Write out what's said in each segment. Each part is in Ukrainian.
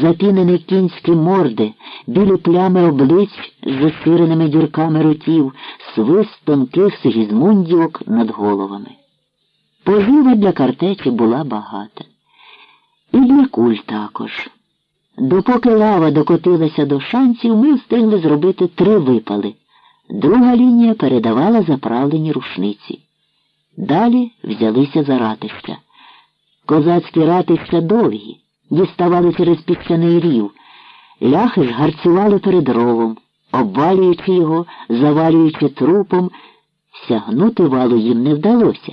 запінені кінські морди, білі плями облич з засиреними дюрками ротів, свист тонких сигізмундівок над головами. Пожива для картечі була багата. І для куль також. Допоки лава докотилася до шанців, ми встигли зробити три випали. Друга лінія передавала заправлені рушниці. Далі взялися за ратища. Козацькі ратища довгі, діставали через піщаний рів. Ляхи ж гарцювали перед ровом, обвалюючи його, завалюючи трупом, сягнути валу їм не вдалося.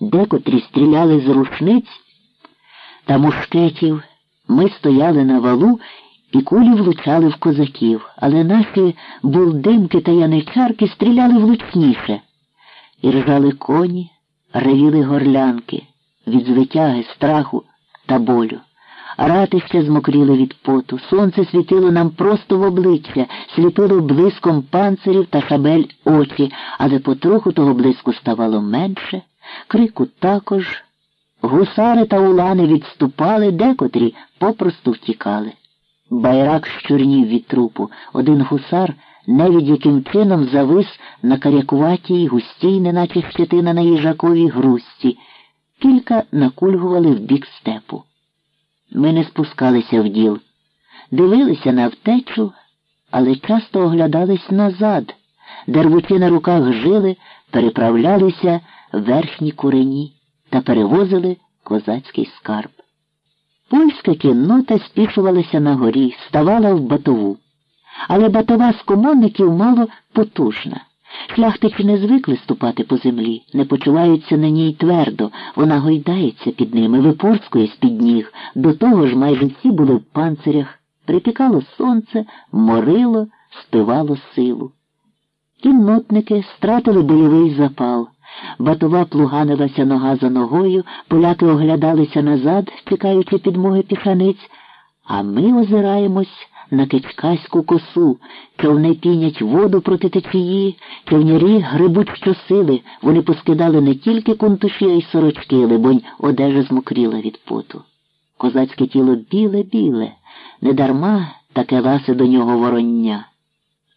Декотрі стріляли з рушниць та мушкетів. Ми стояли на валу і кулі влучали в козаків, але наші булдимки та яничарки стріляли влучніше. І ржали коні, ревіли горлянки від звитяги, страху та болю. Ратище змокріли від поту, сонце світило нам просто в обличчя, сліпило блиском панцирів та шабель очі, але потроху того блиску ставало менше, крику також. Гусари та улани відступали, декотрі попросту втікали. Байрак щурнів від трупу. Один гусар невід яким чином завис на карякуватій, густій, неначе щетина на їжаковій грузці. Кілька накульгували в бік степу. Ми не спускалися в діл, дивилися на втечу, але часто оглядались назад, де рвучи на руках жили, переправлялися верхні курені та перевозили козацький скарб. Польська кіннота спішувалася на горі, ставала в батову. Але батова з комонників мало потужна. Шляхтичі не звикли ступати по землі, не почуваються на ній твердо, вона гойдається під ними, випорскує з-під ніг. До того ж майже всі були в панцирях, припікало сонце, морило, спивало силу. Кіннотники стратили бойовий запал. Батова плуганилася нога за ногою, поляки оглядалися назад, чекаючи підмоги піханиць, а ми озираємось на кичкаську косу, човни пінять воду проти течії, човнярі грибуть щосили, вони поскидали не тільки кунтуші, а й сорочки, либонь одежа змокріла від поту. Козацьке тіло біле-біле, недарма таке ласе до нього вороння.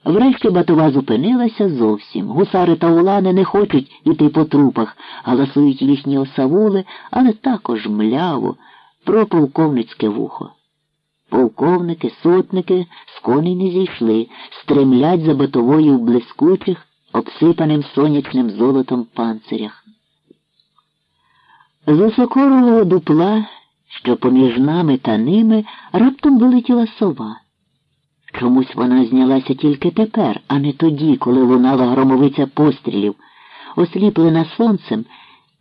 Врешті батова зупинилася зовсім. Гусари та улани не хочуть іти по трупах, галасують їхні осавули, але також мляво, про полковницьке вухо. Полковники, сотники з коней не зійшли, стремлять за батовою в блискучих, обсипаним сонячним золотом панцирях. З сокорового дупла, що поміж нами та ними, раптом вилетіла сова. Чомусь вона знялася тільки тепер, а не тоді, коли лунала громовиця пострілів. Осліплена сонцем,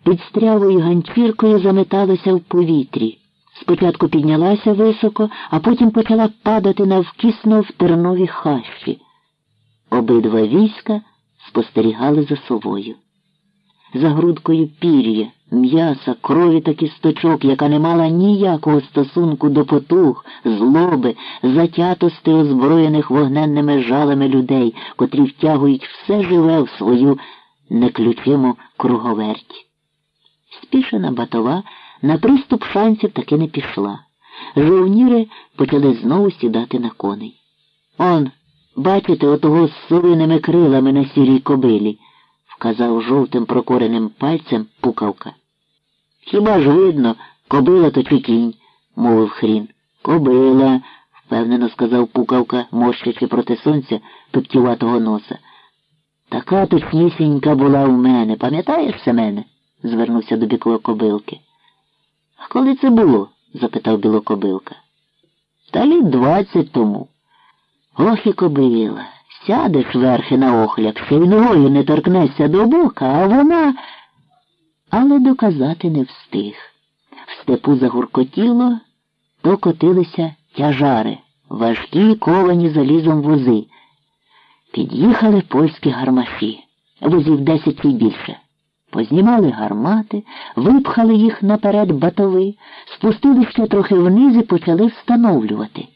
під стрявою ганчіркою заметалася в повітрі. Спочатку піднялася високо, а потім почала падати навкісно в тернові хащі. Обидва війська спостерігали за совою. За грудкою пір'я, м'яса, крові та кісточок, яка не мала ніякого стосунку до потуг, злоби, затятости озброєних вогненними жалами людей, котрі втягують все живе в свою неключиму круговерть. Спішена батова на приступ шансів таки не пішла. Жовніри почали знову сідати на коней. Он, бачите, отого з совиними крилами на сірій кобилі, вказав жовтим прокореним пальцем пукавка. Хіба ж видно, кобила то чи кінь, мовив хрін. Кобила, впевнено сказав пукавка, морщачи проти сонця пептіватого носа. Така точнісінька була в мене, пам'ятаєш Семене? звернувся до Білокобилки. А коли це було? запитав білокобилка. Та літ двадцять тому. Ох і кобила. Сядеш верхи на охляк, ще не торкнешся до бока, а вона. Але доказати не встиг. В степу загуркотіло, то котилися тяжари, важкі ковані залізом вози. Під'їхали польські гармаші, возів десять і більше. Познімали гармати, випхали їх наперед батови, спустили ще трохи вниз і почали встановлювати.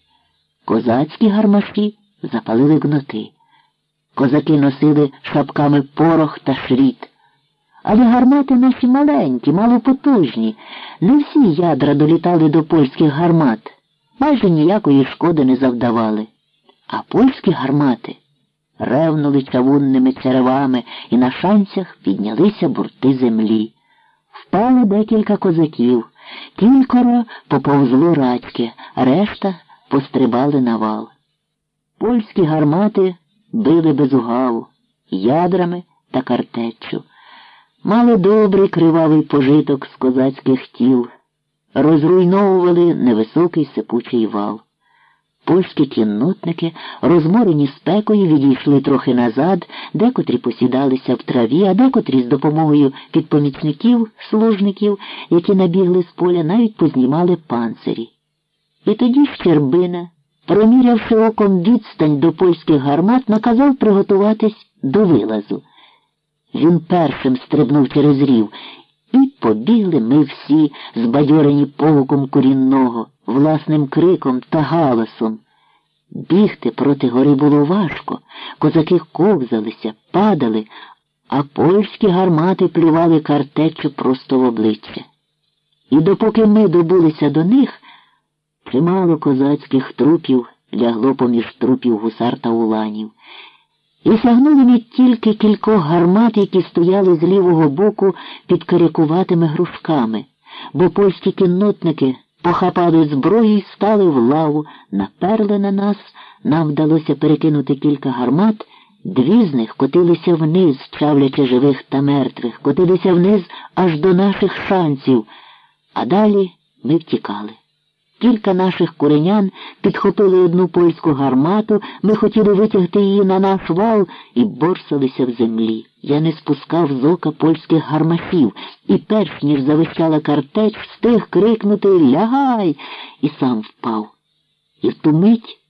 Козацькі гармаші запалили гноти. Козаки носили шапками порох та шріт. Але гармати наші маленькі, малопотужні. Не всі ядра долітали до польських гармат. майже ніякої шкоди не завдавали. А польські гармати ревнули чавунними черевами і на шанцях піднялися бурти землі. Впало декілька козаків, кількоро поповзло радьки, решта пострибали на вал. Польські гармати били без угаву, ядрами та картеччю. Мали добрий кривавий пожиток з козацьких тіл, розруйновували невисокий сипучий вал. Польські кіннотники, розморені спекою, відійшли трохи назад, декотрі посідалися в траві, а декотрі з допомогою підпомічників, служників, які набігли з поля, навіть познімали панцирі. І тоді Щербина, промірявши оком відстань до польських гармат, наказав приготуватись до вилазу. Він першим стрибнув через рів, і побігли ми всі, збадьорені погуком курінного, власним криком та галасом. Бігти проти гори було важко, козаки ковзалися, падали, а польські гармати плювали картечу просто в обличчя. І допоки ми добулися до них, чимало козацьких трупів лягло поміж трупів гусар та уланів. І сягнули ми тільки кількох гармат, які стояли з лівого боку під карякуватими грушками, бо польські кіннотники похапали зброю і стали в лаву, наперли на нас, нам вдалося перекинути кілька гармат, дві з них котилися вниз, чавлячи живих та мертвих, котилися вниз аж до наших шанців, а далі ми втікали. Кілька наших куренян підхопили одну польську гармату, ми хотіли витягти її на наш вал і борсалися в землі. Я не спускав з ока польських гарматів і, перш ніж завищала картеч, встиг крикнути Лягай! і сам впав. І в ту мить